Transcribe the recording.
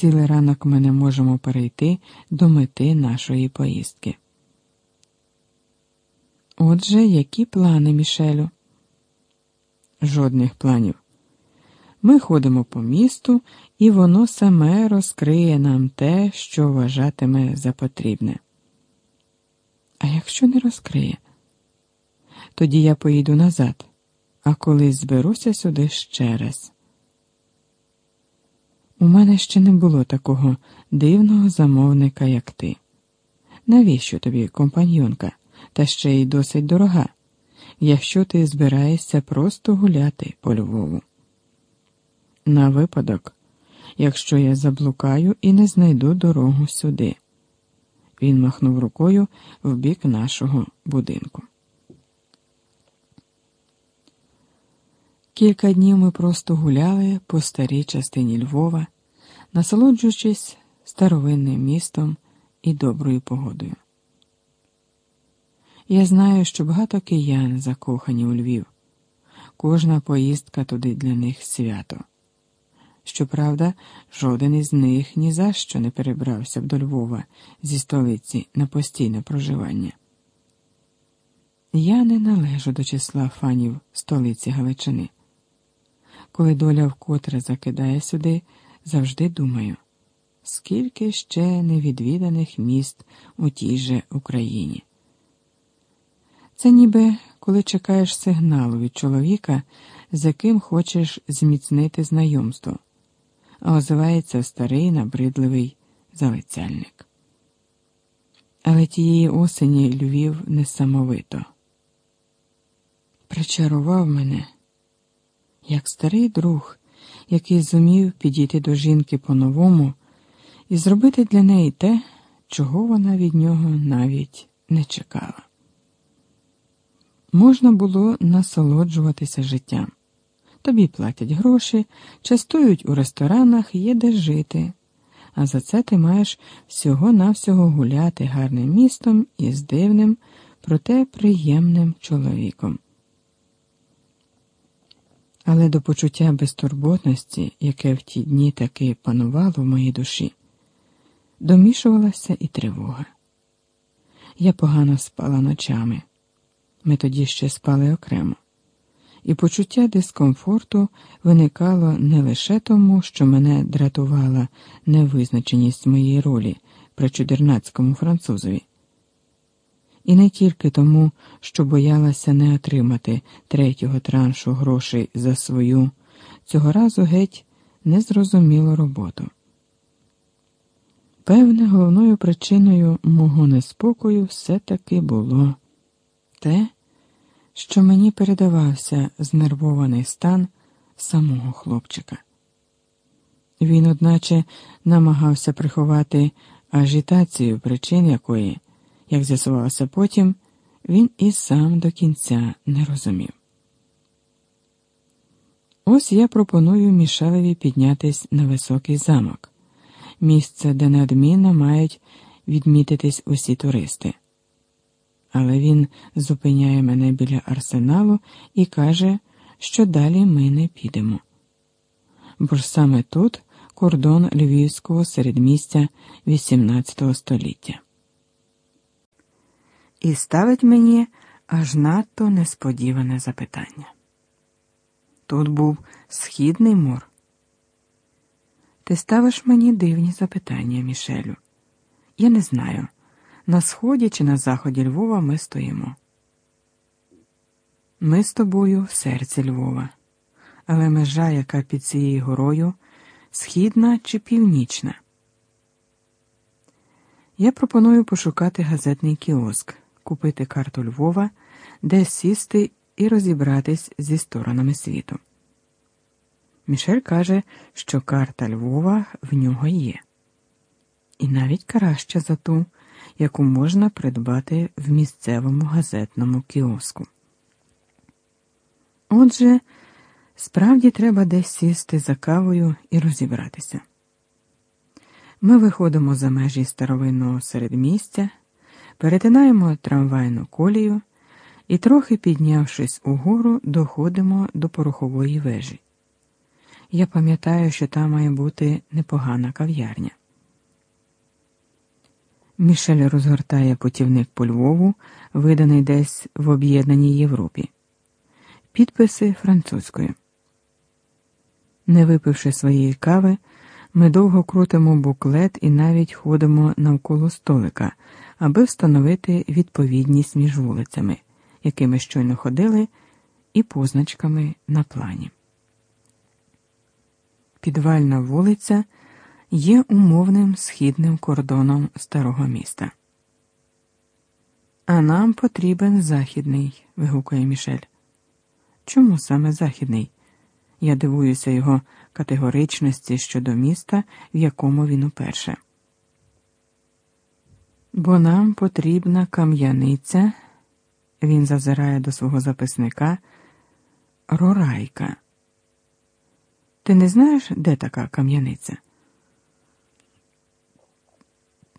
цілий ранок ми не можемо перейти до мети нашої поїздки. Отже, які плани, Мішелю? Жодних планів. Ми ходимо по місту, і воно саме розкриє нам те, що вважатиме за потрібне. А якщо не розкриє, тоді я поїду назад, а колись зберуся сюди ще раз. У мене ще не було такого дивного замовника, як ти. Навіщо тобі компаньонка, та ще й досить дорога, якщо ти збираєшся просто гуляти по Львову? На випадок, якщо я заблукаю і не знайду дорогу сюди. Він махнув рукою в бік нашого будинку. Кілька днів ми просто гуляли по старій частині Львова, насолоджуючись старовинним містом і доброю погодою. Я знаю, що багато киян закохані у Львів. Кожна поїздка туди для них свято. Щоправда, жоден із них ні за що не перебрався б до Львова зі столиці на постійне проживання. Я не належу до числа фанів столиці Галичини. Коли доля вкотре закидає сюди, завжди думаю, скільки ще невідвіданих міст у тій же Україні. Це ніби коли чекаєш сигналу від чоловіка, з яким хочеш зміцнити знайомство а озивається старий набридливий залицяльник. Але тієї осені Львів несамовито. Причарував мене, як старий друг, який зумів підійти до жінки по-новому і зробити для неї те, чого вона від нього навіть не чекала. Можна було насолоджуватися життям. Тобі платять гроші, частують у ресторанах, є де жити. А за це ти маєш всього-навсього гуляти гарним містом із дивним, проте приємним чоловіком. Але до почуття безтурботності, яке в ті дні таки панувало в моїй душі, домішувалася і тривога. Я погано спала ночами. Ми тоді ще спали окремо і почуття дискомфорту виникало не лише тому, що мене дратувала невизначеність моєї ролі при чудернацькому французові, і не тільки тому, що боялася не отримати третього траншу грошей за свою, цього разу геть незрозумілу роботу. Певне, головною причиною мого неспокою все таки було те, що мені передавався знервований стан самого хлопчика. Він, одначе, намагався приховати ажітацію, причин якої, як з'ясувалося потім, він і сам до кінця не розумів. Ось я пропоную Мішелеві піднятись на високий замок, місце, де неодмінно мають відмітитись усі туристи але він зупиняє мене біля арсеналу і каже, що далі ми не підемо. Бо ж саме тут кордон львівського середмістя XVIII століття. І ставить мені аж надто несподіване запитання. Тут був східний мор. Ти ставиш мені дивні запитання, Мішелю. Я не знаю на сході чи на заході Львова ми стоїмо. Ми з тобою в серці Львова, але межа, яка під цією горою, східна чи північна. Я пропоную пошукати газетний кіоск, купити карту Львова, де сісти і розібратись зі сторонами світу. Мішель каже, що карта Львова в нього є, і навіть краща за ту яку можна придбати в місцевому газетному кіоску. Отже, справді треба десь сісти за кавою і розібратися. Ми виходимо за межі старовинного середмістя, перетинаємо трамвайну колію і, трохи піднявшись угору, доходимо до порохової вежі. Я пам'ятаю, що там має бути непогана кав'ярня. Мішель розгортає путівник по Львову, виданий десь в об'єднаній Європі. Підписи французькою. Не випивши своєї кави, ми довго крутимо буклет і навіть ходимо навколо столика, аби встановити відповідність між вулицями, якими щойно ходили, і позначками на плані. Підвальна вулиця є умовним східним кордоном старого міста. А нам потрібен західний, вигукує Мішель. Чому саме західний? Я дивуюся його категоричності щодо міста, в якому він уперше. Бо нам потрібна кам'яниця, він зазирає до свого записника, Рорайка. Ти не знаєш, де така кам'яниця?